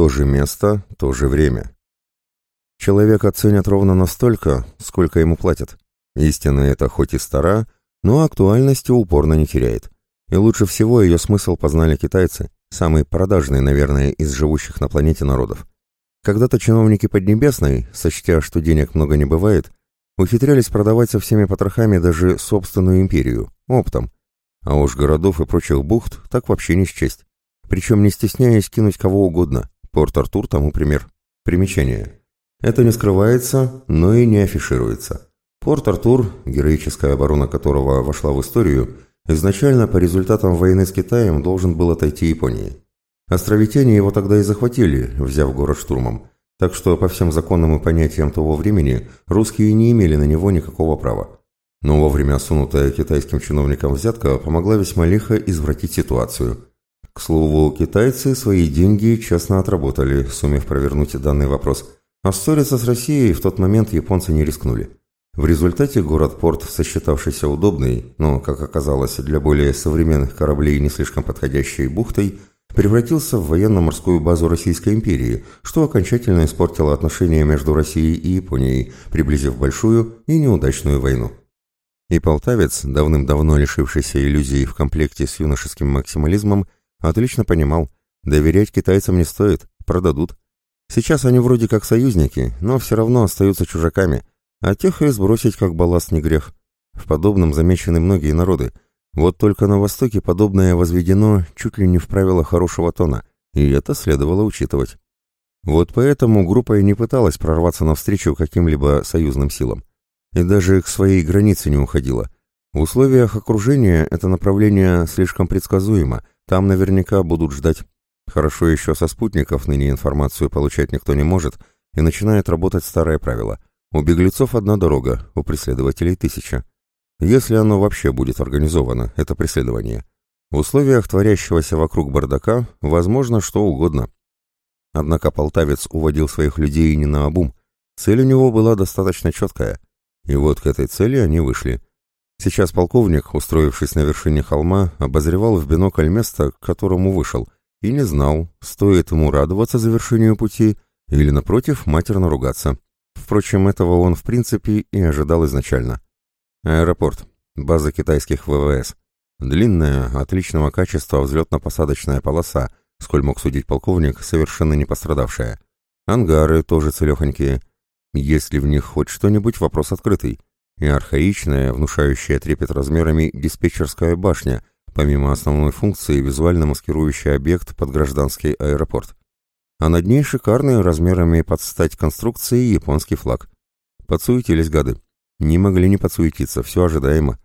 То же место, то же время. Человека ценят ровно настолько, сколько ему платят. Истина эта хоть и стара, но актуальности упорно не теряет. И лучше всего ее смысл познали китайцы, самый продажный, наверное, из живущих на планете народов. Когда-то чиновники Поднебесной, сочтя, что денег много не бывает, ухитрялись продавать со всеми потрохами даже собственную империю, оптом. А уж городов и прочих бухт так вообще не счесть. Причем не стесняясь кинуть кого угодно. Порт-Артур тому пример. Примечание. Это не скрывается, но и не афишируется. Порт-Артур, героическая оборона которого вошла в историю, изначально по результатам войны с Китаем должен был отойти Японии. Островитяне его тогда и захватили, взяв город штурмом, так что по всем законам и понятиям того времени русские не имели на него никакого права. Но вовремя сунутая китайским чиновникам взятка помогла весьма лихо извратить ситуацию. К слову, китайцы свои деньги честно отработали, сумев провернуть данный вопрос. А ссориться с Россией в тот момент японцы не рискнули. В результате город-порт, сосчитавшийся удобной, но, как оказалось, для более современных кораблей не слишком подходящей бухтой, превратился в военно-морскую базу Российской империи, что окончательно испортило отношения между Россией и Японией, приблизив большую и неудачную войну. И полтавец, давным-давно лишившийся иллюзий в комплекте с юношеским максимализмом, отлично понимал, доверять китайцам не стоит, продадут. Сейчас они вроде как союзники, но все равно остаются чужаками, а тех и сбросить как балласт не грех. В подобном замечены многие народы. Вот только на Востоке подобное возведено чуть ли не в правила хорошего тона, и это следовало учитывать. Вот поэтому группа и не пыталась прорваться навстречу каким-либо союзным силам и даже к своей границе не уходила. В условиях окружения это направление слишком предсказуемо, там наверняка будут ждать. Хорошо еще со спутников ныне информацию получать никто не может, и начинает работать старое правило. У беглецов одна дорога, у преследователей тысяча. Если оно вообще будет организовано, это преследование. В условиях творящегося вокруг бардака возможно что угодно. Однако полтавец уводил своих людей не на обум. Цель у него была достаточно четкая. И вот к этой цели они вышли. Сейчас полковник, устроившись на вершине холма, обозревал в бинокль место, к которому вышел, и не знал, стоит ему радоваться завершению пути или, напротив, матерно ругаться. Впрочем, этого он, в принципе, и ожидал изначально. Аэропорт. База китайских ВВС. Длинная, отличного качества взлетно-посадочная полоса, сколь мог судить полковник, совершенно не пострадавшая. Ангары тоже целехонькие. Есть ли в них хоть что-нибудь, вопрос открытый. И архаичная, внушающая трепет размерами диспетчерская башня, помимо основной функции визуально маскирующий объект под гражданский аэропорт. А над ней шикарный размерами под стать конструкции японский флаг. Подсуетились гады. Не могли не подсуетиться, все ожидаемо.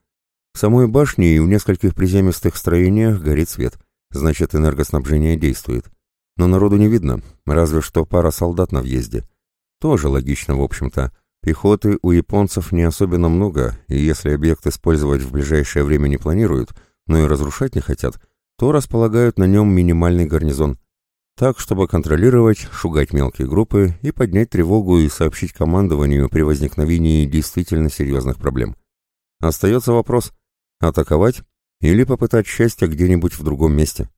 В самой башне и в нескольких приземистых строениях горит свет, значит энергоснабжение действует. Но народу не видно, разве что пара солдат на въезде – тоже логично, в общем-то. Пехоты у японцев не особенно много, и если объект использовать в ближайшее время не планируют, но и разрушать не хотят, то располагают на нем минимальный гарнизон. Так, чтобы контролировать, шугать мелкие группы и поднять тревогу и сообщить командованию при возникновении действительно серьезных проблем. Остается вопрос – атаковать или попытать счастье где-нибудь в другом месте.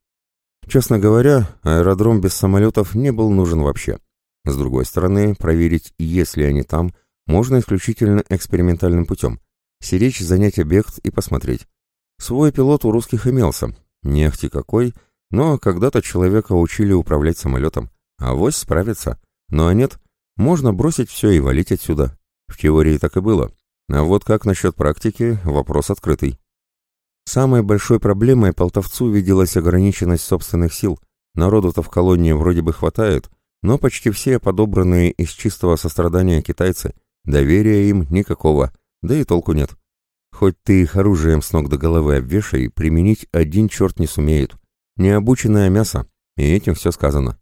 Честно говоря, аэродром без самолетов не был нужен вообще. С другой стороны, проверить, есть ли они там, можно исключительно экспериментальным путем. Сиречь, занять объект и посмотреть. Свой пилот у русских имелся. Не ахти какой, но когда-то человека учили управлять самолетом. А вось справится. Ну а нет, можно бросить все и валить отсюда. В теории так и было. А вот как насчет практики, вопрос открытый. Самой большой проблемой полтовцу виделась ограниченность собственных сил. Народу-то в колонии вроде бы хватает, но почти все подобранные из чистого сострадания китайцы, доверия им никакого, да и толку нет. Хоть ты их оружием с ног до головы обвешай, применить один черт не сумеют. Необученное мясо, и этим все сказано.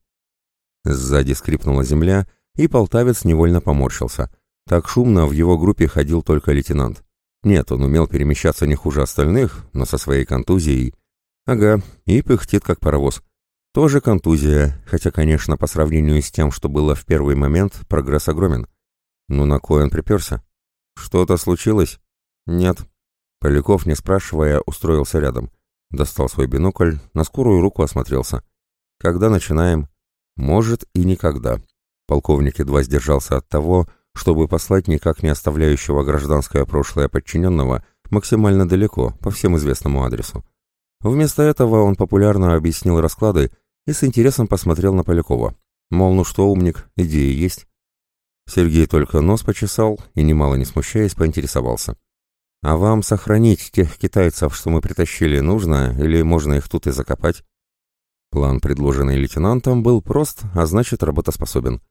Сзади скрипнула земля, и полтавец невольно поморщился. Так шумно в его группе ходил только лейтенант. Нет, он умел перемещаться не хуже остальных, но со своей контузией. Ага, и пыхтит как паровоз. Тоже контузия, хотя, конечно, по сравнению с тем, что было в первый момент, прогресс огромен. Ну на кой он приперся? Что-то случилось? Нет. Поляков, не спрашивая, устроился рядом. Достал свой бинокль, на скорую руку осмотрелся. Когда начинаем? Может и никогда. Полковник едва сдержался от того, чтобы послать никак не оставляющего гражданское прошлое подчиненного максимально далеко, по всем известному адресу. Вместо этого он популярно объяснил расклады и с интересом посмотрел на Полякова. Мол, ну что, умник, идеи есть? Сергей только нос почесал и, немало не смущаясь, поинтересовался. «А вам сохранить тех китайцев, что мы притащили, нужно, или можно их тут и закопать?» План, предложенный лейтенантом, был прост, а значит, работоспособен.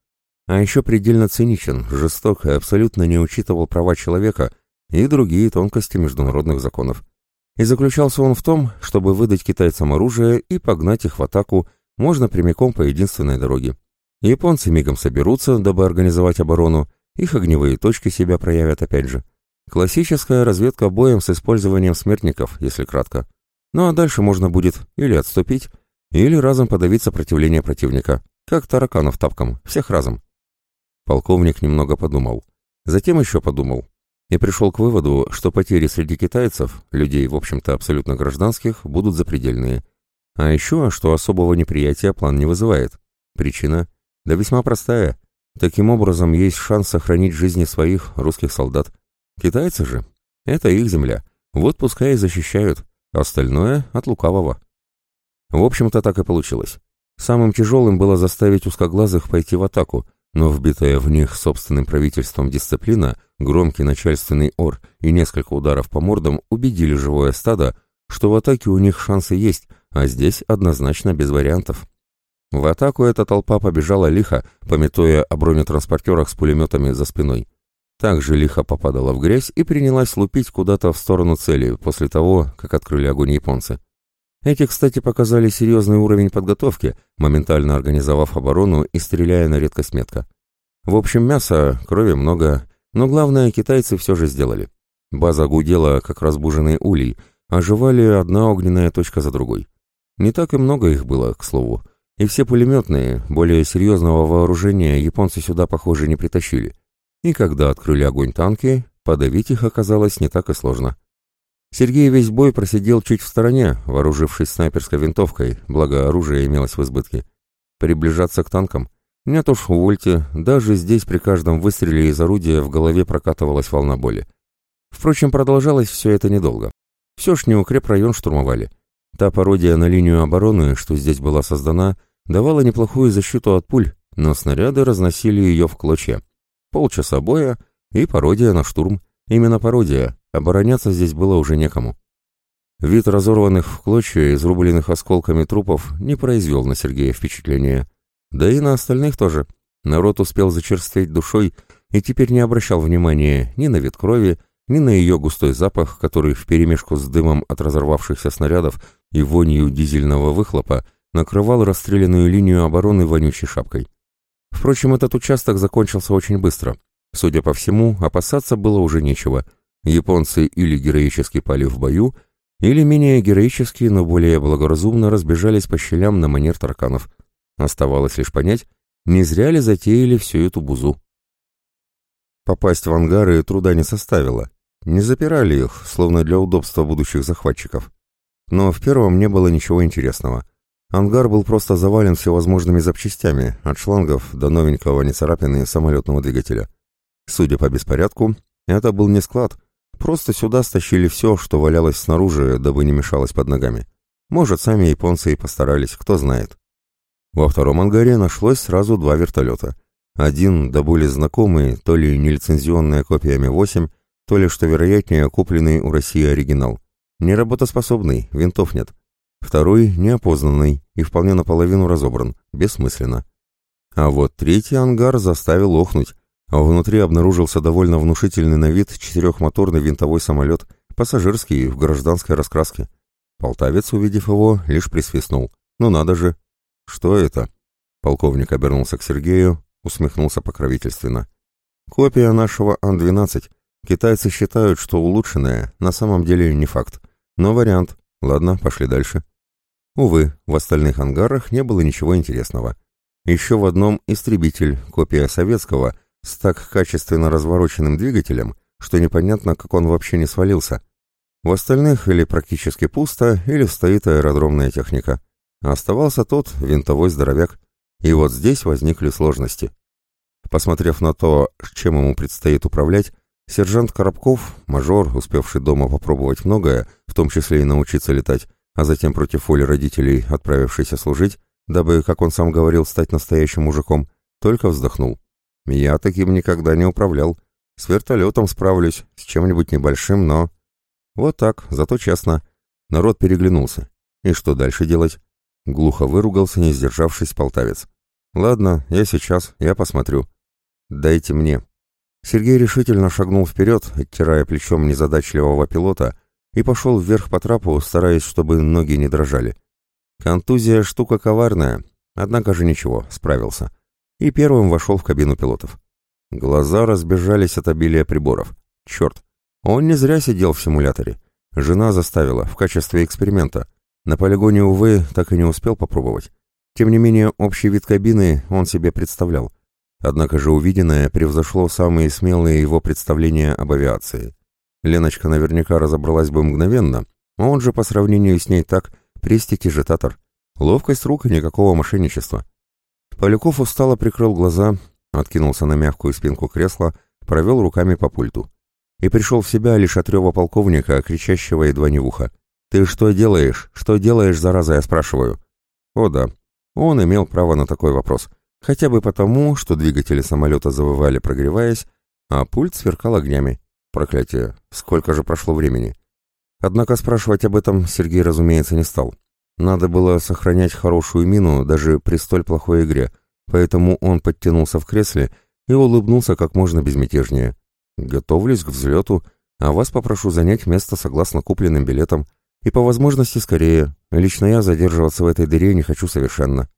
А еще предельно циничен, жесток и абсолютно не учитывал права человека и другие тонкости международных законов. И заключался он в том, чтобы выдать китайцам оружие и погнать их в атаку можно прямиком по единственной дороге. Японцы мигом соберутся, дабы организовать оборону, их огневые точки себя проявят опять же. Классическая разведка боем с использованием смертников, если кратко. Ну а дальше можно будет или отступить, или разом подавить сопротивление противника, как тараканов тапком, всех разом. Полковник немного подумал. Затем еще подумал. И пришел к выводу, что потери среди китайцев, людей, в общем-то, абсолютно гражданских, будут запредельные. А еще, что особого неприятия план не вызывает. Причина да весьма простая. Таким образом, есть шанс сохранить жизни своих русских солдат. Китайцы же — это их земля. Вот пускай и защищают. Остальное — от лукавого. В общем-то, так и получилось. Самым тяжелым было заставить узкоглазых пойти в атаку, но вбитая в них собственным правительством дисциплина, громкий начальственный ор и несколько ударов по мордам убедили живое стадо, что в атаке у них шансы есть, а здесь однозначно без вариантов. В атаку эта толпа побежала лихо, пометуя о бронетранспортерах с пулеметами за спиной. Также лихо попадала в грязь и принялась лупить куда-то в сторону цели после того, как открыли огонь японцы. Эти, кстати, показали серьезный уровень подготовки, моментально организовав оборону и стреляя на редкость метко. В общем, мяса, крови много, но главное, китайцы все же сделали. База гудела, как разбуженный улей, оживали одна огненная точка за другой. Не так и много их было, к слову, и все пулеметные, более серьезного вооружения японцы сюда, похоже, не притащили. И когда открыли огонь танки, подавить их оказалось не так и сложно. Сергей весь бой просидел чуть в стороне, вооружившись снайперской винтовкой, благо оружие имелось в избытке. Приближаться к танкам? Нет уж, увольте, даже здесь при каждом выстреле из орудия в голове прокатывалась волна боли. Впрочем, продолжалось все это недолго. Все ж не укрепрайон штурмовали. Та пародия на линию обороны, что здесь была создана, давала неплохую защиту от пуль, но снаряды разносили ее в клочья. Полчаса боя и пародия на штурм. Именно пародия, обороняться здесь было уже некому. Вид разорванных в клочья, изрубленных осколками трупов, не произвел на Сергея впечатления. Да и на остальных тоже. Народ успел зачерстветь душой и теперь не обращал внимания ни на вид крови, ни на ее густой запах, который вперемешку с дымом от разорвавшихся снарядов и вонью дизельного выхлопа накрывал расстрелянную линию обороны вонючей шапкой. Впрочем, этот участок закончился очень быстро. Судя по всему, опасаться было уже нечего. Японцы или героически пали в бою, или менее героически, но более благоразумно разбежались по щелям на манер тараканов. Оставалось лишь понять, не зря ли затеяли всю эту бузу. Попасть в ангары труда не составило. Не запирали их, словно для удобства будущих захватчиков. Но в первом не было ничего интересного. Ангар был просто завален всевозможными запчастями, от шлангов до новенького нецарапины самолетного двигателя. Судя по беспорядку, это был не склад, просто сюда стащили все, что валялось снаружи, дабы не мешалось под ногами. Может, сами японцы и постарались, кто знает. Во втором ангаре нашлось сразу два вертолета. Один, до более знакомый, то ли нелицензионная копия Ми-8, то ли, что вероятнее, купленный у России оригинал. Неработоспособный, винтов нет. Второй неопознанный и вполне наполовину разобран, бессмысленно. А вот третий ангар заставил охнуть, а внутри обнаружился довольно внушительный на вид четырехмоторный винтовой самолет, пассажирский, в гражданской раскраске. Полтавец, увидев его, лишь присвистнул. «Ну надо же!» «Что это?» Полковник обернулся к Сергею, усмехнулся покровительственно. «Копия нашего Ан-12. Китайцы считают, что улучшенная, на самом деле не факт. Но вариант. Ладно, пошли дальше. Увы, в остальных ангарах не было ничего интересного. Еще в одном истребитель, копия советского, с так качественно развороченным двигателем, что непонятно, как он вообще не свалился. В остальных или практически пусто, или стоит аэродромная техника. Оставался тот, винтовой здоровяк. И вот здесь возникли сложности. Посмотрев на то, чем ему предстоит управлять, сержант Коробков, мажор, успевший дома попробовать многое, в том числе и научиться летать, а затем против воли родителей, отправившийся служить, дабы, как он сам говорил, стать настоящим мужиком, только вздохнул. «Я таким никогда не управлял. С вертолетом справлюсь, с чем-нибудь небольшим, но...» «Вот так, зато честно». Народ переглянулся. «И что дальше делать?» Глухо выругался, не сдержавшись, полтавец. «Ладно, я сейчас, я посмотрю». «Дайте мне». Сергей решительно шагнул вперед, оттирая плечом незадачливого пилота, и пошел вверх по трапу, стараясь, чтобы ноги не дрожали. Контузия — штука коварная, однако же ничего, справился. И первым вошел в кабину пилотов. Глаза разбежались от обилия приборов. Черт, он не зря сидел в симуляторе. Жена заставила, в качестве эксперимента. На полигоне, увы, так и не успел попробовать. Тем не менее, общий вид кабины он себе представлял. Однако же увиденное превзошло самые смелые его представления об авиации. Леночка наверняка разобралась бы мгновенно, а он же по сравнению с ней так, престикижитатор. Ловкость рук и никакого мошенничества. Поляков устало прикрыл глаза, откинулся на мягкую спинку кресла, провел руками по пульту. И пришел в себя лишь от рева полковника, кричащего едва не в ухо. «Ты что делаешь? Что делаешь, зараза, я спрашиваю?» О да, он имел право на такой вопрос. Хотя бы потому, что двигатели самолета завывали, прогреваясь, а пульт сверкал огнями. Проклятие, сколько же прошло времени. Однако спрашивать об этом Сергей, разумеется, не стал. Надо было сохранять хорошую мину даже при столь плохой игре, поэтому он подтянулся в кресле и улыбнулся как можно безмятежнее. «Готовлюсь к взлету, а вас попрошу занять место согласно купленным билетам, и по возможности скорее. Лично я задерживаться в этой дыре не хочу совершенно.